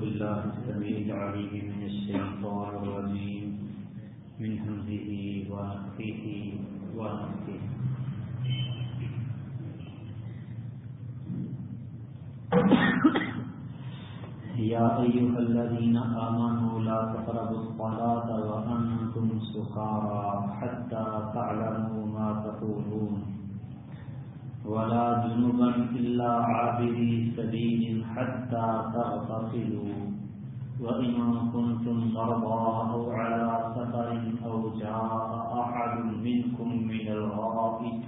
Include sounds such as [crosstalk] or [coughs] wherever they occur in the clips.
بالله السميع العليم من الشيطان الرجيم، من همزه ونفخه ونفخه. يا أيها الذين آمنوا لا تقربوا الصلاة وأنتم سكارى حتى تعلموا ما تقولون. ولا جنبا إلا عابري سبيل حتى تغتسلوا. وإن كنتم مرضى أو على سفر أو جاء أحد منكم من الغائط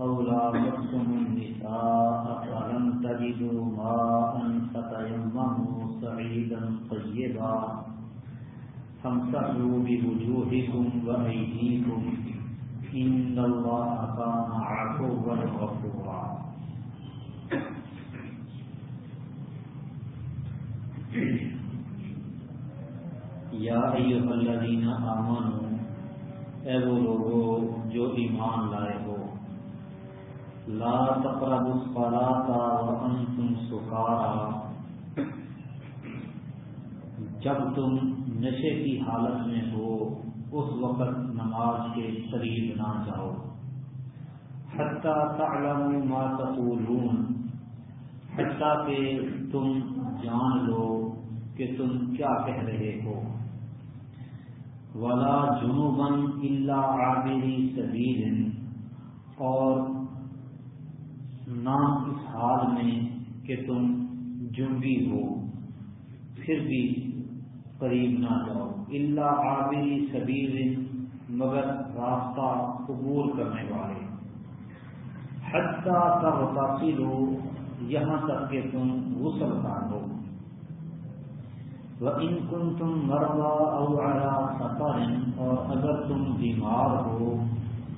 أو لامستم النساء فلم تجدوا ماء فتيمموا سعيدا طيبا. فامسحوا بوجوهكم وأيديكم إن الله كان عفوا غفورا یا ایها الذین آمنوا، اے وہ لوگو جو ایمان لائے ہو، لا تقربوا الصلاة وانتم سکارا۔ جب تم نشے کی حالت میں ہو اس وقت نماز کے قریب نہ جاؤ۔ حتیٰ تعلموا ما تقولون، حتیٰ کہ تم جان لو کہ تم کیا کہہ رہے ہو۔ ولا جنوبن اللہ عابری سبیل اور نہ اس حال میں کہ تم جنبی ہو، پھر بھی قریب نہ جاؤ۔ اللہ عابری سبیل، مگر راستہ عبور کرنے والے۔ حتیٰ تب تاثیر ہو یہاں تک کہ تم غسل کر ہو ان کن تم مروا اولا سفر، اور اگر تم بیمار ہو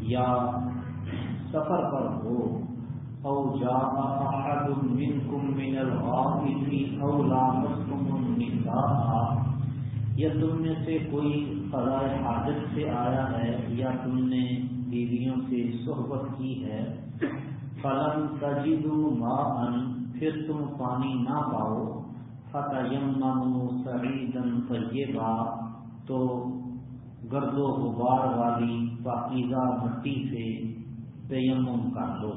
یا سفر پر ہو، او جا احد منکم من الغائط او لامستم النساء یا تم میں سے کوئی قضاء حاجت سے آیا ہے یا تم نے بیویوں سے صحبت کی ہے؟ فلم تجدوا ماء، پھر تم پانی نہ پاؤ۔ فتیمموا سعیدا طیبا، تو گرد و غبار والی پاکیزہ مٹی سے تیمم کر لو۔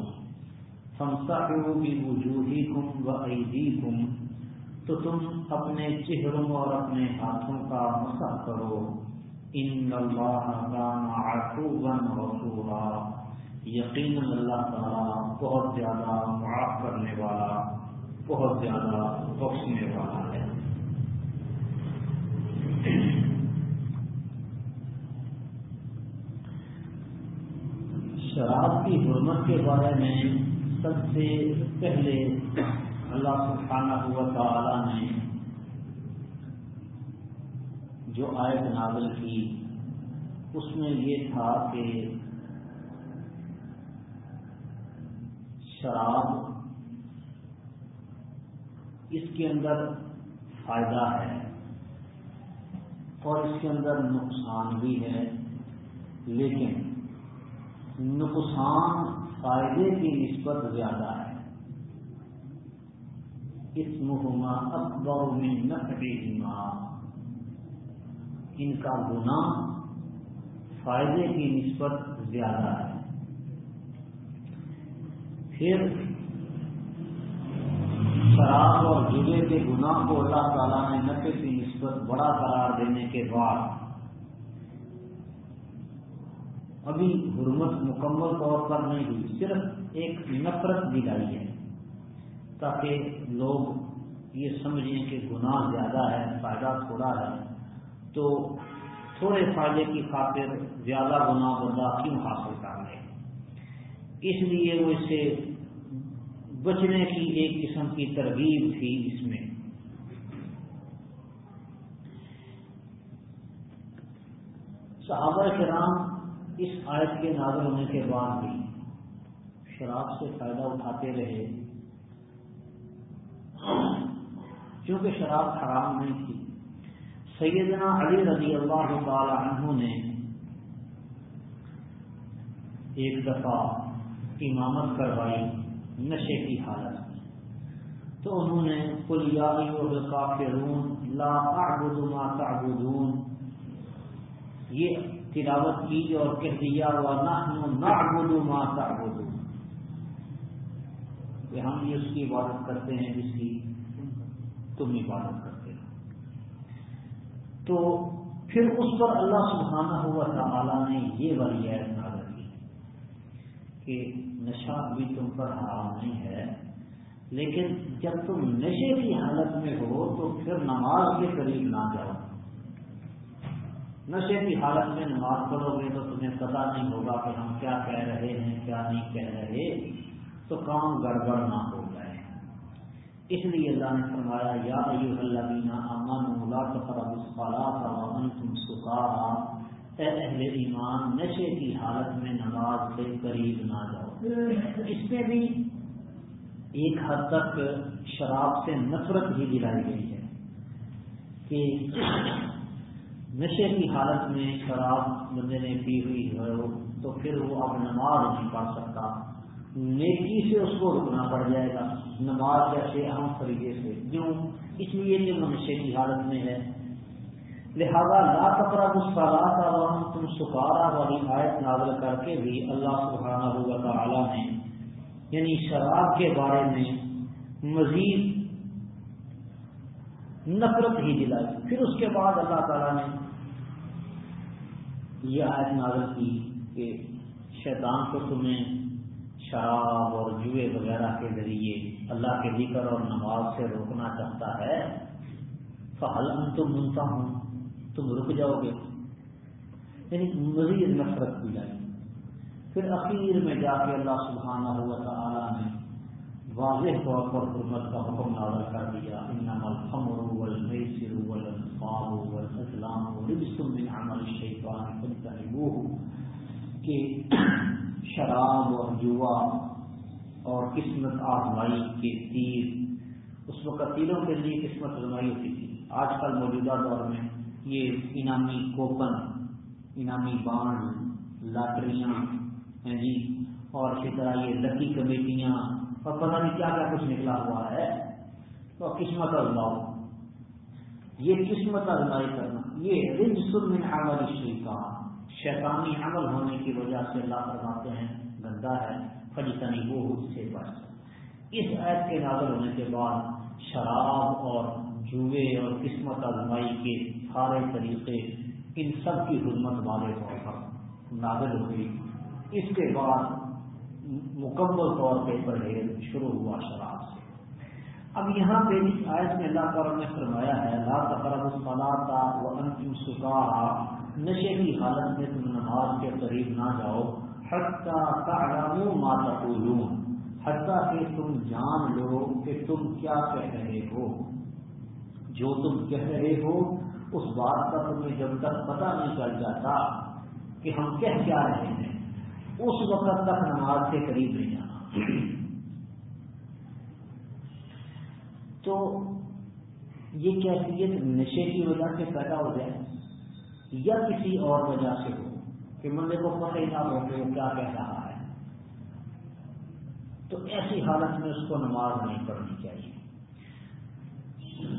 فامسحوا بوجوہکم و ایدیکم تو تم اپنے چہروں اور اپنے ہاتھوں کا مسح کرو۔ ان اللہ کان عفوا غفورا۔ یقینا اللہ تعالی بہت زیادہ معاف کرنے والا، بہت زیادہ بخشنے والا ہے۔ شراب کی حرمت کے بارے میں سب سے پہلے اللہ سبحانہ ہوا تعالی نے جو آیت نازل کی، اس میں یہ تھا کہ شراب اس کے اندر فائدہ ہے اور اس کے اندر نقصان بھی ہے، لیکن نقصان فائدے کی نسبت زیادہ ہے۔ اس محما اکبر میں نقریما ان کا گناہ فائدے کی نسبت زیادہ ہے۔ پھر شراب اور جگے کے گناہ کو اللہ تعالیٰ نے نفے کی نسبت بڑا قرار دینے کے بعد ابھی حرمت مکمل طور پر نہیں ہوئی، صرف ایک نفرت دلائی ہے۔ تاکہ لوگ یہ سمجھیں کہ گناہ زیادہ ہے، فائدہ تھوڑا ہے۔ تو تھوڑے فائدے کی خاطر زیادہ گناہ بردہ کیوں حاصل کر لیں اس لیے وہ اسے بچنے کی ایک قسم کی ترغیب تھی اس میں۔ صحابہ کرام اس آیت کے نازل ہونے کے بعد بھی شراب سے فائدہ اٹھاتے رہے۔ چونکہ شراب حرام نہیں تھی۔ سیدنا علی رضی اللہ تعالی عنہ نے ایک دفعہ امامت کروائی، نشے کی حالت۔ میں تو انہوں نے پلیا کافرون لا اعبد ما تعبدون۔ یہ تلاوت کی اور کہہ دیا نعبد ما تعبدون۔ کہ ہم بھی اس کی عبادت کرتے ہیں، جس کی تم عبادت کرتے ہو۔ تو پھر اس پر اللہ سبحانہ ہوا تعالی نے یہ والی عید نازل کی کہ نشہ بھی تم پر حرام نہیں ہے، لیکن جب تم نشے کی حالت میں ہو تو پھر نماز کے قریب نہ جاؤ۔ نشے کی حالت میں نماز پڑھو گے تو تمہیں پتا نہیں ہوگا کہ ہم کیا کہہ رہے ہیں، کیا نہیں کہہ رہے۔ تو کام گڑبڑ نہ ہو جائے۔ اس لیے اللہ نے فرمایا، یا ایو اللہ بینا امن لا تقرب الصلاۃ وانتم سکارا۔ اے اہل ایمان، نشے کی حالت میں نماز کے قریب نہ جاؤ۔ اس میں بھی ایک حد تک شراب سے نفرت بھی دلائی گئی ہے کہ نشے کی حالت میں شراب بندے نے پی ہوئی ہو تو پھر وہ اب نماز نہیں پڑھ سکتا۔ نیکی سے اس کو رکنا پڑ جائے گا، نماز جیسے اہم طریقے سے۔ کیوں؟ اس لیے کہ وہ نشے کی حالت میں ہے۔ لہذا لا کپڑا مسکرات تم سکارا والی آیت نازل کر کے بھی اللہ سبحانہ ہوا تعالی نے یعنی شراب کے بارے میں مزید نفرت ہی دلائی۔ پھر اس کے بعد اللہ تعالیٰ نے یہ آیت نازل کی کہ شیطان کو تمہیں شراب اور جوئے وغیرہ کے ذریعے اللہ کے ذکر اور نماز سے روکنا چاہتا ہے فہل تم منتا ہوں تم رک جاؤ گے۔ یعنی مزید نفرت کی جائے۔ پھر اخیر میں جا کے اللہ سبحانہ ہوا تعالیٰ نے واضح طور پر حکومت کا حکم نازل کر دیا۔ انما الخمر والمیسر والانصاب والازلام رجس من عمل الشیطان فانتهبوه کہ شراب اور جوا اور قسمت آزمائی کے تیر۔ اس وقت تیروں کے لیے قسمت آزمائی ہوتی تھی۔ آج کل موجودہ دور میں یہ انعامی کوپن انعامی بانڈ لاٹریاں ہیں جی اور اسی طرح یہ لکی کمیٹیاں، اور پتہ نہیں کیا کیا کچھ نکلا ہوا ہے۔ تو قسمت ازماؤ یہ قسمت ازمائی کرنا، یہ رج من عمل الشیطان۔ شیطانی عمل ہونے کی وجہ سے اللہ فرماتے ہیں، گندا ہے فجتنی وہ اس سے بچ اس عید کے نازل ہونے کے بعد شراب اور جوئے اور قسمت ازمائی کے سارے طریقے ان سب کی حکمت والے طور پر نازل ہوئی اس کے بعد مکمل طور پہ پرہیز شروع ہوا شراب سے۔ اب یہاں پہ اس آیت میں اللہ تعالیٰ نے فرمایا ہے، لا تقرب الصلاۃ وانتم سکارا۔ نشے کی حالت میں تم نماز کے قریب نہ جاؤ، حتی تعلموا ما تقولون، حتیٰ کہ تم جان لو کہ تم کیا کہہ رہے ہو۔ جو تم کہہ رہے ہو، اس بات کا تمہیں جب تک پتہ نہیں چل جاتا کہ ہم کہہ کیا رہے ہیں، اس وقت تک نماز کے قریب نہیں جانا۔ تو یہ کیفیت نشے کی وجہ سے پیدا ہو جائے۔ یا کسی اور وجہ سے ہو کہ مندر کو پتہ ہی نہ ہو کہ وہ کیا کہہ رہا ہے۔ تو ایسی حالت میں اس کو نماز نہیں پڑھنی چاہیے۔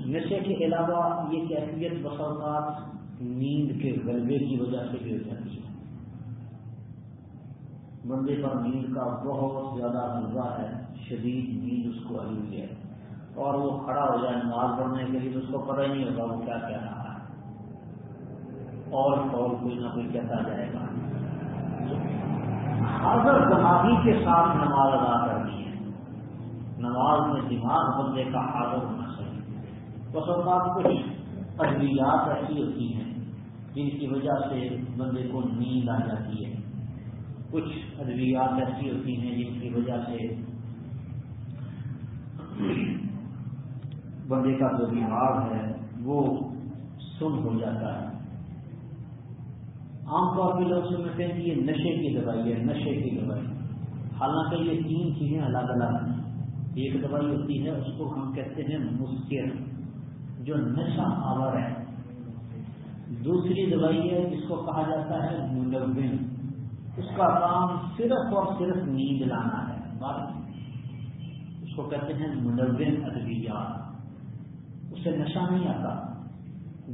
نشے کے علاوہ یہ کیفیت بسوقات نیند کے غلبے کی وجہ سے بھی ہو جاتی ہے۔ بندے پر نیند کا بہت زیادہ غلبہ ہے، شدید نیند اس کو علی ہے اور وہ کھڑا ہو جائے نماز پڑھنے کے لیے تو اس کو پتہ ہی نہیں ہوگا وہ کیا کہہ رہا ہے۔ اور اور کوئی نہ کوئی کہتا جائے گا۔ حاضر دماغی کے ساتھ نماز ادا کرنی ہے۔ نماز میں دماغ بندے کا حاضر ہونا چاہیے۔ تو سب کچھ ادویات ایسی ہوتی ہیں جن کی وجہ سے بندے کو نیند آ جاتی ہے۔ کچھ ادویات ایسی ہوتی ہیں جن کی وجہ سے بندے کا جو دماغ ہے وہ سن ہو جاتا ہے۔ عام طور پہ لوگ سمجھتے ہیں کہ یہ نشے کی دوائی ہے، نشے کی دوائی حالانکہ یہ تین چیزیں الگ الگ ہیں۔ ایک دوائی ہوتی ہے، اس کو ہم کہتے ہیں مسکر، جو نشہ آور ہے۔ دوسری دوائی ہے، جس کو کہا جاتا ہے منڈوین اس کا کام صرف اور صرف نیند لانا ہے۔ بس اس اس کو کہتے ہیں منظم ادویات۔ اسے نشہ نہیں آتا۔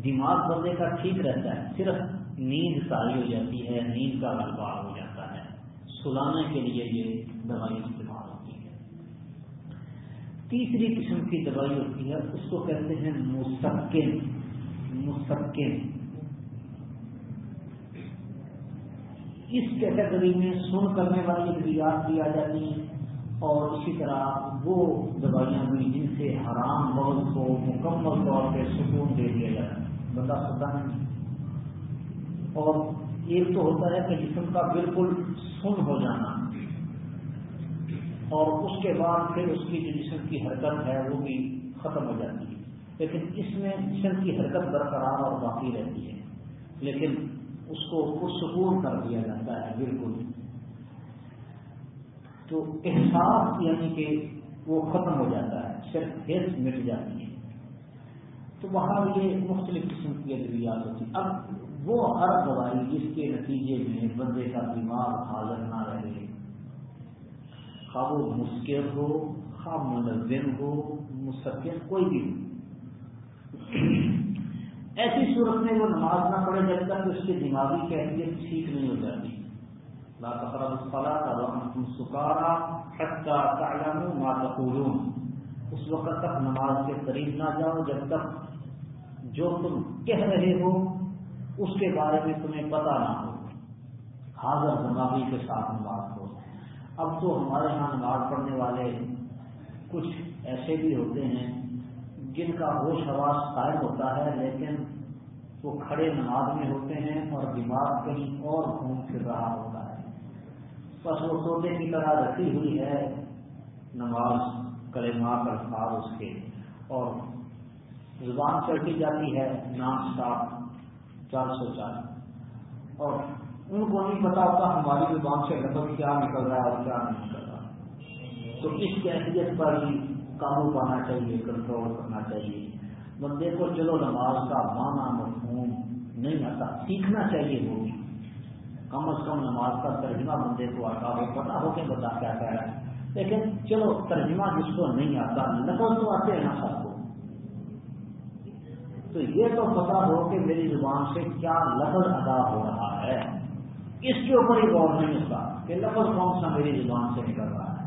دماغ بندے کا ٹھیک رہتا ہے، صرف نیند تاری ہو جاتی ہے، نیند کا غلبہ ہو جاتا ہے۔ سلانے کے لیے یہ دوائی استعمال ہوتی ہے۔ تیسری قسم کی دوائی ہوتی ہے، اس کو کہتے ہیں مسکن۔ مسکن۔ اس کیٹیگری میں سن کرنے والی ادویات بھی آ جاتی ہیں اور اسی طرح وہ دوائیاں بھی جن سے حرام موت کو مکمل طور پہ سکون دے دیا جاتا ہے۔ بتا سکتا نہیں اور ایک تو ہوتا ہے کہ جسم کا بالکل سن ہو جانا اور اس کے بعد پھر اس کی جو جسم کی حرکت ہے وہ بھی ختم ہو جاتی ہے۔ لیکن اس میں جسم کی حرکت برقرار اور باقی رہتی ہے۔ لیکن اس کو پرسکون کر دیا جاتا ہے بالکل۔ تو احساس یعنی کہ وہ ختم ہو جاتا ہے، صرف ہیلتھ مٹ جاتی ہے۔ تو وہاں یہ مختلف قسم کی ادویات ہوتی اب وہ ہر دوائی جس کے نتیجے میں بندے کا دماغ حاضر نہ رہے۔ خواب وہ مسکر ہو خواب منظم ہو مسکن کوئی بھی ایسی صورت میں وہ نماز نہ پڑے جب تک اس کی دماغی کیفیت ٹھیک نہیں ہو جاتی۔ لا تقرب الصلاة وانتم سکارا حتى تعلموا ما تقولون۔ اس وقت تک نماز کے قریب نہ جاؤ جب تک جو تم کہہ رہے ہو اس کے بارے میں تمہیں پتا نہ ہو۔ حاضر دماغی کے ساتھ نماز ہو اب تو ہمارے یہاں نماز پڑھنے والے کچھ ایسے بھی ہوتے ہیں جن کا ہوش حواس قائم ہوتا ہے، لیکن وہ کھڑے نماز میں ہوتے ہیں اور دماغ کہیں اور گھوم پھر رہا ہوتا ہے۔ بس وہ سوتے کی طرح رکھی ہوئی ہے۔ نماز کلمات الفاظ اس کے اور زبان چڑھتی جاتی ہے نام صاف چار سو چار۔ اور ان کو نہیں پتا ہوتا ہماری زبان سے لفظ کیا نکل رہا ہے اور کیا نہیں نکل رہا۔ تو اس کیفیت پر ہی قابو پانا چاہیے کنٹرول کرنا چاہیے۔ بندے کو چلو نماز کا معنی مفہوم نہیں آتا، سیکھنا چاہیے وہ۔ بھی کم از کم نماز کا ترجمہ بندے کو آتا ہو پتا ہو کہ بتا کیا کہہ رہا ہے۔ لیکن چلو، ترجمہ جس کو نہیں آتا، لفظ تو آتے ہیں نا سب کو۔ تو یہ تو پتا ہو کہ میری زبان سے کیا لفظ ادا ہو رہا ہے۔ اس کے اوپر ہی غور نہیں ہوتا کہ لفظ کون سا میری زبان سے نکل رہا ہے۔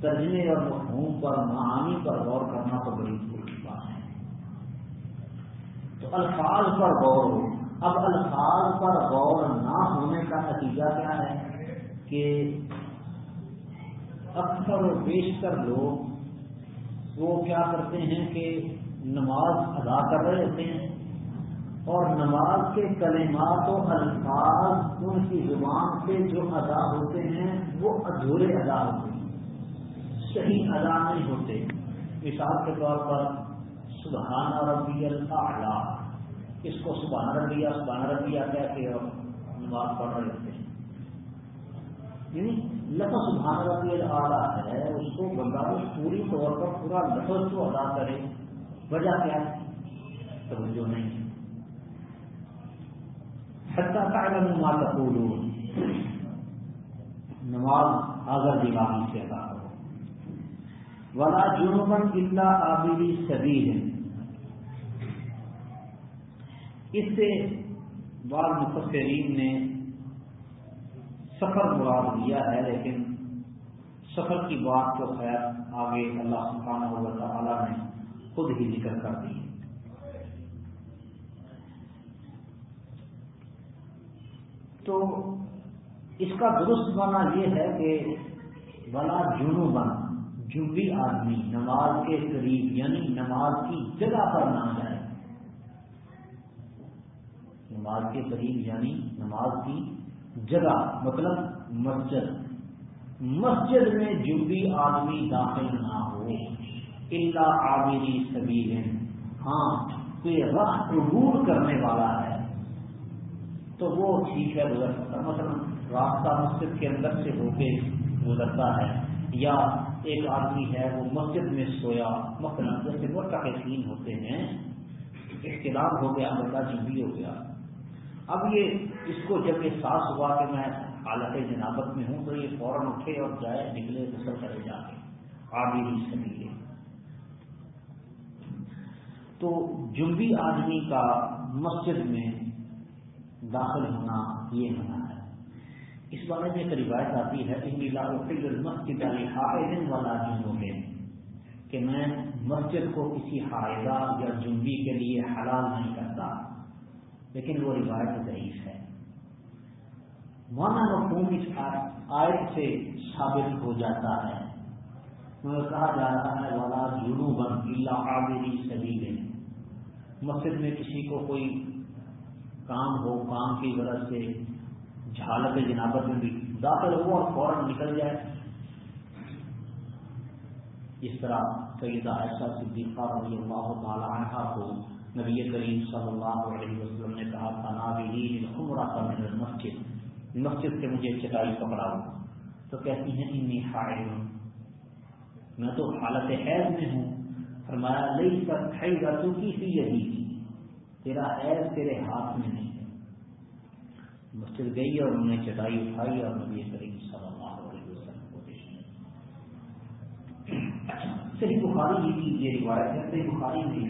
ترجمے اور مفہوم پر، معانی پر غور کرنا تو بڑی بات ہے۔ تو الفاظ پر غور ہو۔ اب الفاظ پر غور نہ ہونے کا نتیجہ کیا ہے کہ اکثر و بیشتر لوگ وہ کیا کرتے ہیں کہ نماز ادا کر رہے ہوتے ہیں اور نماز کے کلمات و الفاظ ان کی زبان سے جو ادا ہوتے ہیں، وہ ادھورے ادا ہوتے ہیں، صحیح ادا نہیں ہوتے۔ مثال کے طور پر، سبحان ربی اللہ اس کو سبحان ربیہ سبحان ربیہ کہہ کے اور نماز پڑھ رہے ہوتے ہیں۔ یعنی لفظ سبحان ربی اعلیٰ ہے، اس کو بندہ پوری طور پر پورا لفظ کو ادا کرے وجہ کیا ہے؟ توجہ نہیں۔ ہے حتیٰ کا نماز تقول نماز حاضر دماغی سے ادا کرو۔ ولا جنوبن اللہ آبری سبھی اس سے بعض مفسرین نے سفر مراد لیا ہے، لیکن سفر کی بات تو خیر آگے اللہ سبحانہ و تعالی نے خود ہی ذکر کر دی تو اس کا درست مانا یہ ہے کہ بلا جنو بن جنوبی آدمی نماز کے قریب یعنی نماز کی جگہ پر نہ جائے۔ نماز کے قریب یعنی نماز کی جگہ مطلب مسجد۔ مسجد میں جو آدمی داخل نہ ہو۔ اللہ عابری سبھی ہاں کوئی رخ عبور کرنے والا ہے۔ تو وہ ٹھیک ہے گزر سکتا مثلا راستہ مسجد کے اندر سے ہو کے گزرتا ہے، یا ایک آدمی ہے، وہ مسجد میں سویا۔ مثلا جیسے وہ تقسیم ہوتے ہیں، اختلاف ہو گیا، بندہ جنگی ہو گیا۔ اب یہ، اس کو جب یہ ساس ہوا کہ میں حالت جنابت میں ہوں، تو یہ فوراً اٹھے اور جائے، نکلے، غسل کرے جا کے۔ عابری سبیل تو جنبی آدمی کا مسجد میں داخل ہونا یہ منع ہے۔ اس بارے میں ایک روایت آتی ہے ان مسجد علی حائض والا جنوں میں کہ میں مسجد کو کسی حائضہ یا جنبی کے لیے حلال نہیں کرتا۔ لیکن وہ روایت ضعیف ہے۔ مانا مفہوم اس آیت سے ثابت ہو جاتا ہے۔ کہا جا رہا ہے والا جنو بن اللہ عابری سبھی مسجد میں کسی کو کوئی کام ہو، کام کی وجہ سے جھالت جنابت میں بھی داخل ہو اور فوراً نکل جائے۔ اس طرح سیدہ ایسا صدیقہ رضی اللہ تعالی عنہ کو نبی کریم صلی اللہ علیہ وسلم نے کہا تھا نابی عمرہ کا میرے مسجد مسجد سے مجھے چٹائی پکڑا تو کہتی ہیں، انی حائل میں تو حالت حیض میں ہوں۔ فرمایا، لئی سر کھائی گا تو کسی یہی تیرا عیب تیرے ہاتھ میں نہیں ہے. مسجد گئی اور انہوں نے چٹائی اٹھائی اور نبی کریم صلی اللہ علیہ وسلم کو پیش صحیح بخاری کی یہ روایت ہے، صحیح بخاری کی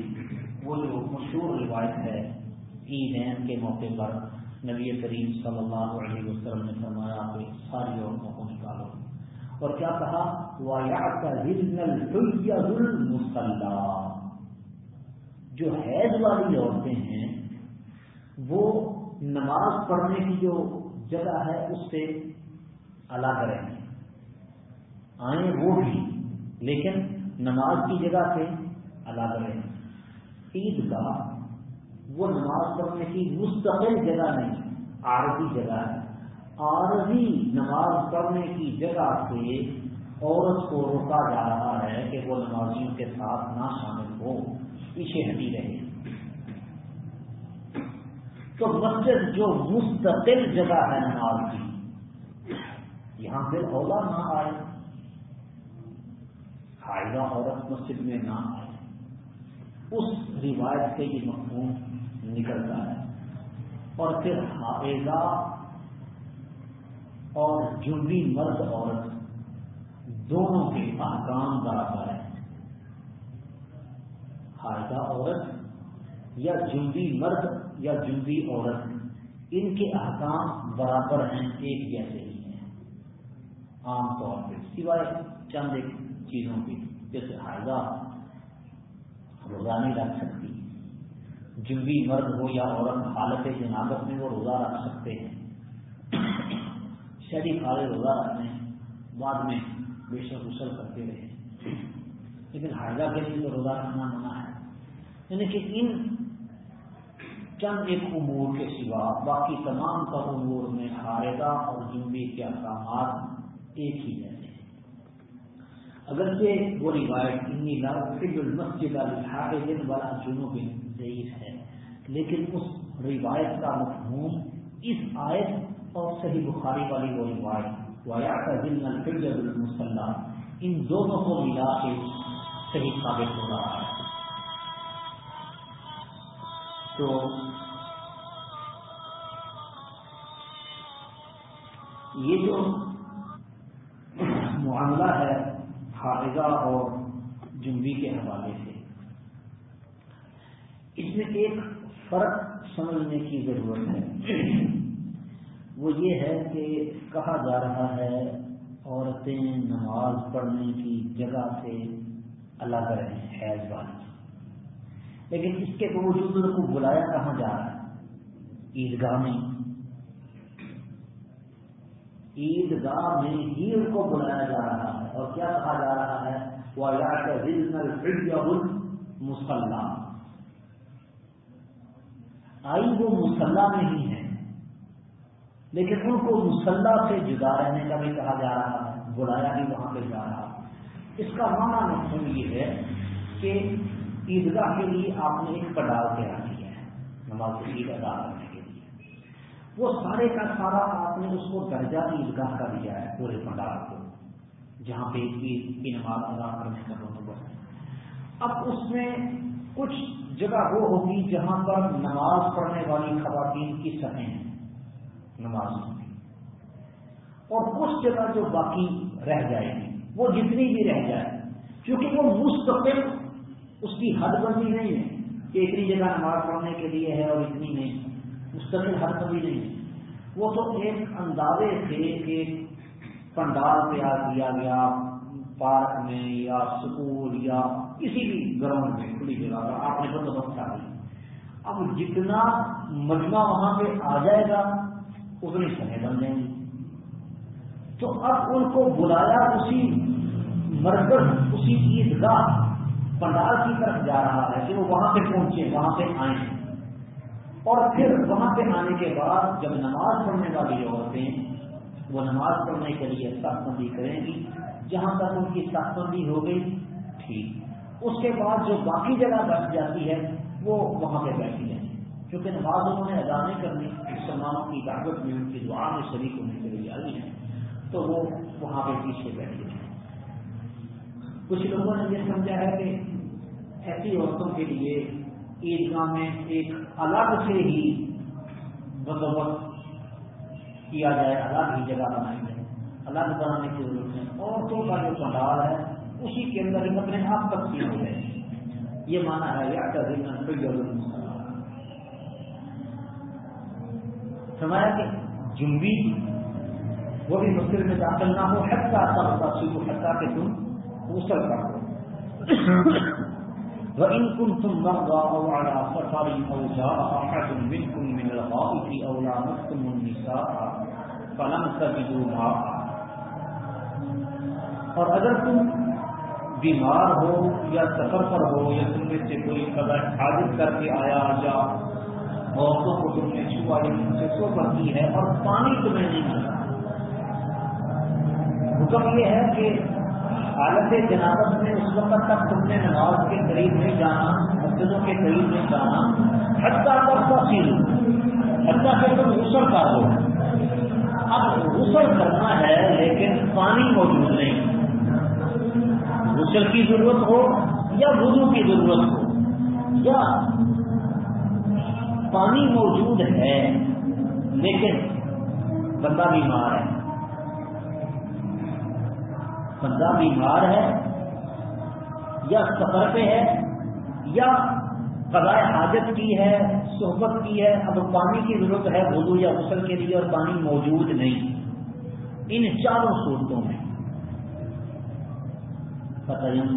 وہ جو مشہور روایت ہے، عید کے موقع پر نبی کریم صلی اللہ علیہ وسلم نے فرمایا کہ ساری عورتوں کو نکالو۔ اور کیا کہا؟ وہ مسلح جو حیض والی عورتیں ہیں، وہ نماز پڑھنے کی جو جگہ ہے، اس سے الگ رہیں آئیں وہ بھی، لیکن نماز کی جگہ سے الگ رہیں عید کا وہ نماز پڑھنے کی مستقل جگہ نہیں، عارضی جگہ ہے۔ عارضی نماز پڑھنے کی جگہ سے عورت کو روکا جا رہا ہے کہ وہ نمازیوں کے ساتھ نہ شامل ہو۔ پیچھے ہٹی رہے تو مسجد جو مستقل جگہ ہے نماز کی، یہاں پھر اولا نہ آئے۔ حائدہ عورت مسجد میں نہ آئے۔ اس روایت سے یہ مفہوم نکلتا ہے۔ اور پھر حائدہ اور جنبی مرد عورت دونوں کے احکام برابر ہے حائدہ عورت یا جنبی مرد یا جنبی عورت ان کے احکام برابر ہیں، ایک جیسے ہی ہیں۔ عام طور پہ سوائے چند ایک چیزوں کی جیسے حائدہ روزہ نہیں رکھ سکتی جنبی مرد ہو یا عورت حالت جنابت میں وہ روزہ رکھ سکتے ہیں۔ شہری کھاڑے روزہ رکھتے ہیں بعد میں بے شک غسل کرتے رہے۔ لیکن حائدہ کے لیے تو روزہ رکھنا منع ہے۔ یعنی کہ ان چند ایک امور کے سوا باقی تمام کا امور میں حائدہ اور جنبی کے احکامات ایک ہی جیسے اگرچہ وہ روایت انی المسجد دن والا جنوب ضعیف ہے، لیکن اس روایت کا مفہوم اس آیت اور صحیح بخاری والی وہ روایت وایا کا دن الفرد المسلح ان دونوں کو ملا کے صحیح ثابت ہو رہا ہے۔ تو یہ جو معاملہ ہے حافظہ اور جنبی کے حوالے سے، اس میں ایک فرق سمجھنے کی ضرورت ہے۔ وہ یہ ہے کہ کہا جا رہا ہے عورتیں نماز پڑھنے کی جگہ سے الگ رہیں، حیض والی لیکن اس کے باوجود ان کو بلایا کہاں جا رہا ہے؟ عیدگاہ میں۔ عیدگاہ میں ہی ان کو بلایا جا رہا ہے۔ اور کیا کہا جا رہا ہے؟ وہ یا مسلح آئی وہ مسلح میں ہی ہے۔ لیکن ان کو مسلح سے جدا رہنے کا بھی کہا جا رہا ہے، بلایا بھی وہاں پہ جا رہا ہے۔ اس کا معنی مفہوم یہ ہے کہ عیدگاہ کے لیے آپ نے ایک پڈال تیار کیا ہے، نماز عید ادا کرنے کے لیے۔ وہ سارے کا سارا آپ نے اس کو درجہ عیدگاہ کا دیا ہے، پورے پنڈال کو، جہاں پہ عید کی نماز ادا کرنے کا بندوبست اب اس میں کچھ جگہ وہ ہوگی جہاں پر نماز پڑھنے والی خواتین کی سطح ہیں۔ نماز میں اور کچھ جگہ جو باقی رہ جائے گی، وہ جتنی بھی رہ جائے کیونکہ وہ مستقل اس کی حد بندی نہیں ہے کہ اتنی جگہ نماز پڑھنے کے لیے ہے اور اتنی نہیں۔ مستقل حد بندی نہیں ہے۔ وہ تو ایک اندازے سے ایک پنڈال تیار کیا گیا، پارک میں یا اسکول یا کسی بھی گراؤنڈ میں، کھلی جگہ پر آپ نے بندوبست کر اب جتنا مجمع وہاں پہ آ جائے گا اتنی سمے بن جائیں گی تو اب ان کو بلایا اسی مرکز، اسی عیدگاہ پنڈال کی طرف جا رہا ہے کہ وہ وہاں پہ پہنچے، وہاں پہ آئیں۔ اور پھر وہاں پہ آنے کے بعد جب نماز پڑھنے والی عورتیں وہ نماز پڑھنے کے لیے سخت بندی کریں گی، جہاں تک ان کی سخت بندی ہو گئی، ٹھیک۔ اس کے بعد جو باقی جگہ بچ جاتی ہے، وہ وہاں پہ بیٹھی جائیں کیونکہ نماز انہوں نے ادا نہیں کرنی۔ مسلمانوں کی طاقت میں ان کی دعا میں شریک ہونے کے لیے آئی ہے تو وہ وہاں پہ پیچھے بیٹھے ہیں کچھ لوگوں نے یہ سمجھا ہے کہ ایسی عورتوں کے لیے عیدگاہ میں ایک الگ سے ہی بندوبست کیا جائے، الگ ہی جگہ بنائی جائے۔ الگ بنانے کی ضرورت ہے عورتوں کا جو پنڈال ہے، اسی کے اندر اپنے آپ تقسیم ہو جائے۔ یہ مانا ہے یا فرمایا کہ جنبی جی، وہ بھی مصر میں داخل نہ ہو حقا سب سیکھو حقا کہ تم غسل کر دو۔ [coughs] وإن كنتم مرضى أو على سفر أو جاء أحد منكم من الغائط أو لامستم النساء فلم تجدوا ماء۔ اور اگر تم بیمار ہو یا سفر پر ہو یا تم میں سے کوئی قدر حاضر کر کے آیا یا عورتوں کو تم نے چھوا یا تم سے سو کرتی ہے اور پانی تمہیں نہیں ملا حکم یہ ہے کہ حالت جنابت میں اس وقت تک تم نے نماز کے قریب نہیں جانا، مسجدوں کے قریب نہیں جانا، حتیٰ پر تفصیل حتیٰ کہ تم غسل کر دو اب غسل کرنا ہے لیکن پانی موجود نہیں۔ غسل کی ضرورت ہو یا وضو کی ضرورت ہو یا پانی موجود ہے، لیکن بندہ بیمار ہے۔ بندہ بیمار ہے، یا سفر پہ ہے، یا قضاء حاجت کی ہے، صحبت کی ہے، اب پانی کی ضرورت ہے وضو یا غسل کے لیے اور پانی موجود نہیں۔ ان چاروں صورتوں میں۔ فتح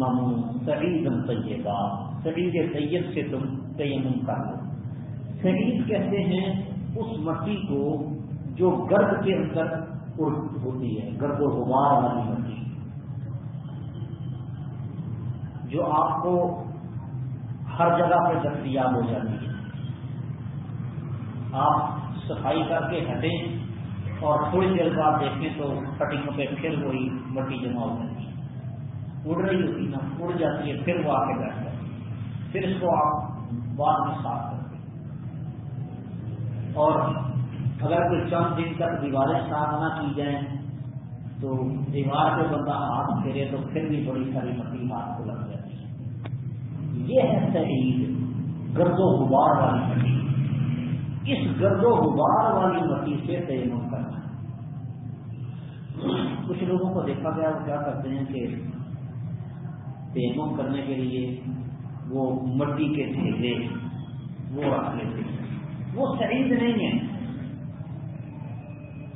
سعید طیبہ سعید طیب سے تم تیمم کر لو۔ سعید کہتے ہیں، اس مٹی کو جو گرد کے اندر ہوتی ہے، گرد و غبار والی مٹی جو آپ کو ہر جگہ پہ دستیاب ہو جاتی ہے۔ آپ صفائی کر کے ہٹیں اور تھوڑی دیر بعد دیکھیں تو کٹنگوں پہ پھر وہی مٹی جمع ہو جاتی ہے۔ اڑ رہی ہوتی نا اڑ جاتی ہے، پھر وہ آ کے بیٹھ جاتی ہے۔ پھر اس کو آپ بعد میں صاف اور اگر کوئی چند دن تک دیواریں صاف نہ کی جائیں، تو دیوار پہ بندہ ہاتھ پھیرے تو پھر بھی بڑی ساری مٹی ہاتھ کو لگ جائے یہ ہے شہید گرد و غبار والی مٹی اس گرد و غبار والی مٹی سے تیمم کرنا کچھ لوگوں کو دیکھا گیا وہ کیا کرتے ہیں کہ تیمم کرنے کے لیے وہ مٹی کے ڈھیلے وہ رکھ لیتے ہیں۔ وہ شہید نہیں ہے۔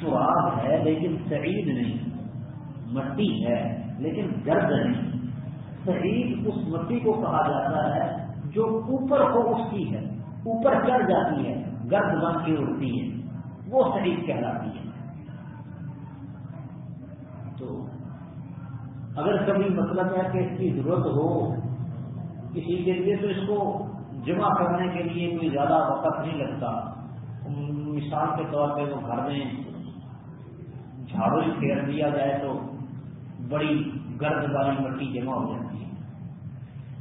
تو آپ ہے لیکن شہید نہیں۔ مٹی ہے لیکن گرد نہیں۔ شہید اس مٹی کو کہا جاتا ہے جو اوپر کو اٹھتی ہے۔ اوپر چڑھ جاتی ہے، گرد بن کے اٹھتی ہے۔ وہ شہید کہلاتی ہے۔ تو اگر کبھی مطلب ہے کہ اس کی ضرورت ہو کسی کے لیے تو اس کو جمع کرنے کے لیے کوئی زیادہ وقت نہیں لگتا۔ مثال کے طور پہ وہ گھر میں جھاڑو پھیر دیا جائے تو بڑی گرد والی مٹی جمع ہو جاتی ہے۔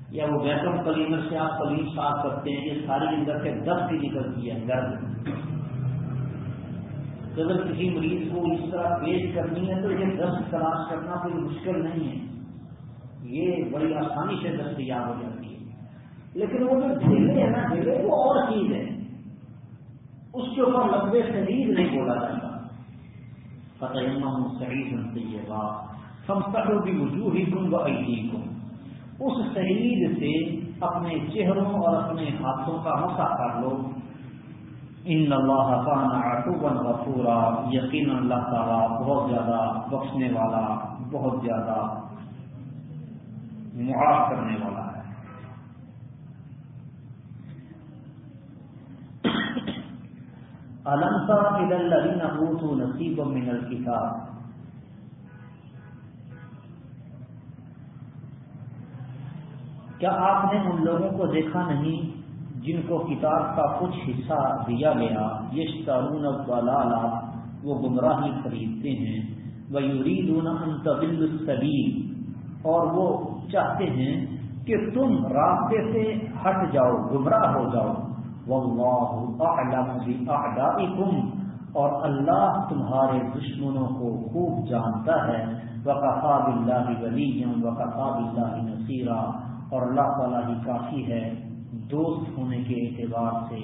یا وہ ویکم کلینر سے آپ کلین صاف کرتے ہیں یہ ساری اندر سے دس کی نکلتی ہے گرد۔ اگر کسی مریض کو اس طرح پیش کرنی ہے تو یہ دست تلاش کرنا کوئی مشکل نہیں ہے۔ یہ بڑی آسانی سے دستیاب ہو جاتی ہے۔ لیکن وہ جو ڈھیلے ہیں نا ڈھیلے وہ اور چیز ہے اس کے اوپر لمبے شریر نہیں بولا جاتا۔ فتح شریر بنتی ہے بات ہم سب بھی وجوہ ہی تم و عیدی کو اس شہید سے اپنے چہروں اور اپنے ہاتھوں کا مسا کر لو۔ ان اللہ کا غفورا۔ یقین اللہ تعالیٰ بہت زیادہ بخشنے والا، بہت زیادہ معاف کرنے والا۔ النسا الدین ابوت نصیب من الکتاب کیا آپ نے ان لوگوں کو دیکھا نہیں جن کو کتاب کا کچھ حصہ دیا گیا؟ یش تارون والا وہ گمراہی خریدتے ہیں۔ وہ یورید السبیل اور وہ چاہتے ہیں کہ تم راستے سے ہٹ جاؤ، گمراہ ہو جاؤ۔ اور اللہ تمہارے دشمنوں کو خوب جانتا ہے۔ وقفاب اللہ ولی وقفاب اللہ نصیرہ اور اللہ تعالیٰ ہی کافی ہے دوست ہونے کے اعتبار سے،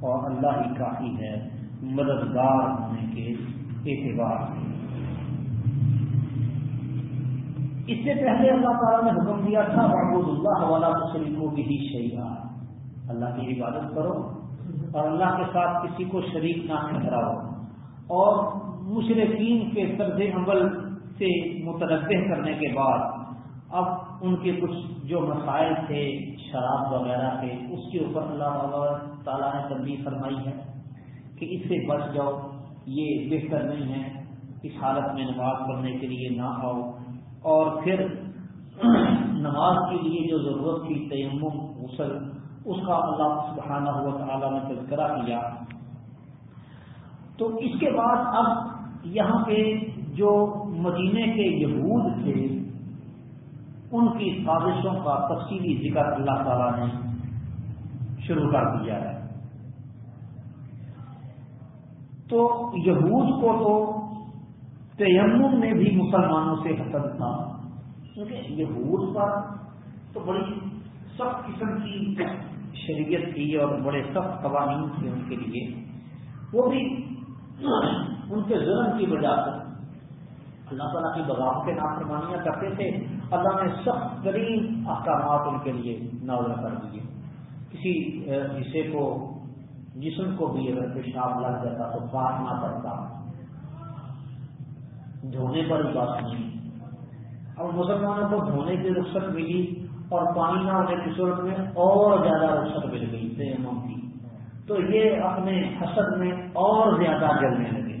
اور اللہ ہی کافی ہے مددگار ہونے کے اعتبار سے۔ اس سے پہلے اللہ تعالیٰ نے حکم دیا تھا محبود اللہ والا شریفوں کی ہی شہیا اللہ کی عبادت کرو اور اللہ کے ساتھ کسی کو شریک نہ ٹھہراؤ اور مشرقین کے طرز عمل سے متنوع کرنے کے بعد اب ان کے کچھ جو مسائل تھے، شراب وغیرہ کے، اس کے اوپر اللہ تعالیٰ نے تبدیل فرمائی ہے کہ اس سے بچ جاؤ، یہ بہتر نہیں ہے، اس حالت میں نماز پڑھنے کے لیے نہ آؤ۔ اور پھر [clears throat] نماز کے لیے جو ضرورت تھی، تیمم، غسل اس کا اللہ سبحانہ ہوا تعالیٰ نے تذکرہ کیا۔ تو اس کے بعد اب یہاں پہ جو مدینے کے یہود تھے، ان کی سازشوں کا تفصیلی ذکر اللہ تعالیٰ نے شروع کر دیا ہے۔ تو یہود کو تو تیمم میں بھی مسلمانوں سے حسد تھا کیونکہ یہود پر تو بڑی سخت قسم کی شریعت تھی اور بڑے سخت قوانین تھے ان کے لیے، وہ بھی ان کے ظلم کی وجہ سے۔ اللہ تعالیٰ کی بغاوت کے نافرمانیاں کرتے تھے۔ اللہ نے سخت ترین احکامات ان کے لیے نازل کر دیے۔ کسی حصے کو، جسم کو بھی اگر پیشاب لگ جاتا تو کاٹنا پڑتا دھونے پر ہی بات نہیں۔ اب مسلمانوں کو دھونے کی رخصت ملی۔ اور پانی نہ ہونے کی صورت میں اور زیادہ رخصت مل گئی تیمم کی۔ تو یہ اپنے حسد میں اور زیادہ جلنے لگے۔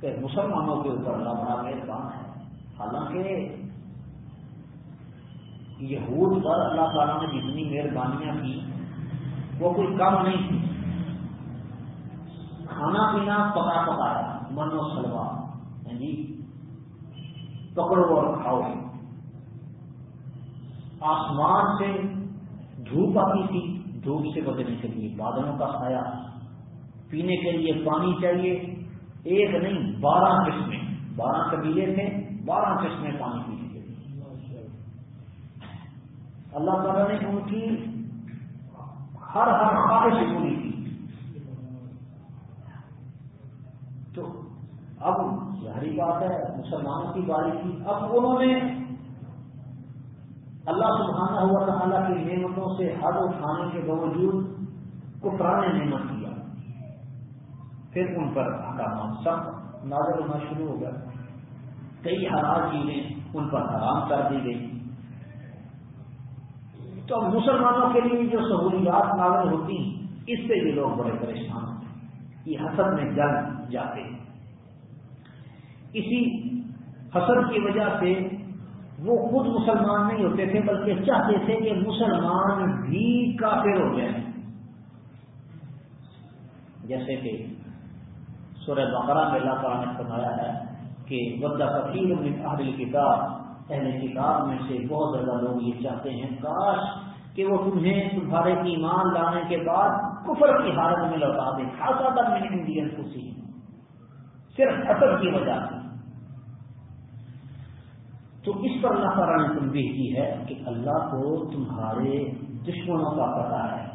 کہ مسلمانوں کے اوپر اللہ بڑا مہربان ہے۔ حالانکہ یہود پر اللہ تعالیٰ نے جتنی مہربانیاں کی، وہ کوئی کم نہیں تھی۔ کھانا پینا پکا پکایا من و سلوا جی پکڑو اور کھاؤ۔ آسمان سے دھوپ آتی تھی، دھوپ سے بچنے کے لیے بادلوں کا سایہ۔ پینے کے لیے پانی چاہیے، ایک نہیں، بارہ قسمیں۔ بارہ قبیلے تھے، بارہ قسمیں پانی پینے کے لیے۔ اللہ تعالیٰ نے ان کی ہر ہر خواہش پوری کی۔ تو اب ظاہری بات ہے، مسلمانوں کی باری تھی۔ اب انہوں نے اللہ سبحانہ ہوا تعالیٰ کی نعمتوں سے حد اٹھانے کے باوجود کفرانے نعمت کیا۔ پھر ان پر احکامات سخت، نازل ہونا شروع ہو گیا کئی حالات چیزیں ان پر حرام کر دی گئی۔ تو مسلمانوں کے لیے جو سہولیات نازل ہوتی اس سے یہ لوگ بڑے پریشان ہوتے یہ حسد میں جل جاتے اسی حسد کی وجہ سے وہ خود مسلمان نہیں ہوتے تھے، بلکہ چاہتے تھے کہ مسلمان بھی کافر ہو جائیں جیسے کہ سورہ بقرہ میں اللہ تعالیٰ نے فرمایا ہے کہ بدہ فقیر اہل کتاب اہل کتاب میں سے بہت زیادہ لوگ یہ چاہتے ہیں، کاش کہ وہ تمہیں تمہارے ایمان لانے کے بعد کفر کی حالت میں لوٹا دیں خاصا تر میں انڈین خوشی صرف اثر کی وجہ سے۔ تو اس پر اللہ تعالیٰ نے تنبیہ کی ہے کہ اللہ کو تمہارے دشمنوں کا پتا ہے۔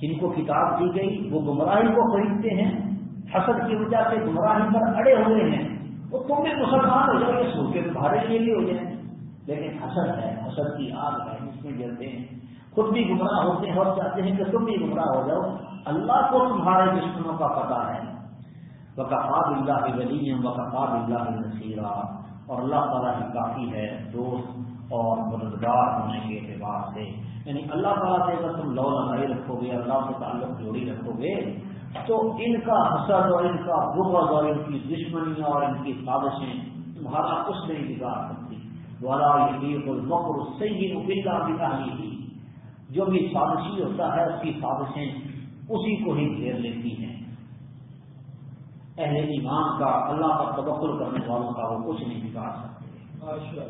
جن کو کتاب دی گئی، وہ گمراہی کو خریدتے ہیں، حسد کی وجہ سے گمراہی پر اڑے ہوئے ہیں۔ وہ تم بھی مسلمان ہو جائے سو کے تمہارے لیے بھی ہو جائیں لیکن حسد ہے، حسد کی آگ ہے، جس میں جلتے ہیں۔ خود بھی گمراہ ہوتے ہیں اور چاہتے ہیں کہ تم بھی گمراہ ہو جاؤ۔ اللہ کو تمہارے دشمنوں کا پتہ ہے۔ وقفاب اللہ ولی وقفاب اللہ نصیرہ اور اللہ تعالیٰ ہی کافی ہے، دوست اور مددگار ہونے کے اعتبار سے۔ یعنی اللہ تعالیٰ سے اگر تم لو لگائی رکھو گے اللہ سے تعلق جوڑی رکھو گے تو ان کا حسد اور ان کا بغض اور ان کی دشمنیاں اور ان کی سازشیں تمہارا کچھ نہیں بگاڑ سکتی والا المکر سید بلا بکاہی ہی جو بھی سازشی ہوتا ہے، اس کی سازشیں اسی کو ہی گھیر لیتی ہیں۔ اہل ایمان کا اللہ کا تبکل کرنے والوں کا وہ کچھ نہیں بگاڑ سکتے۔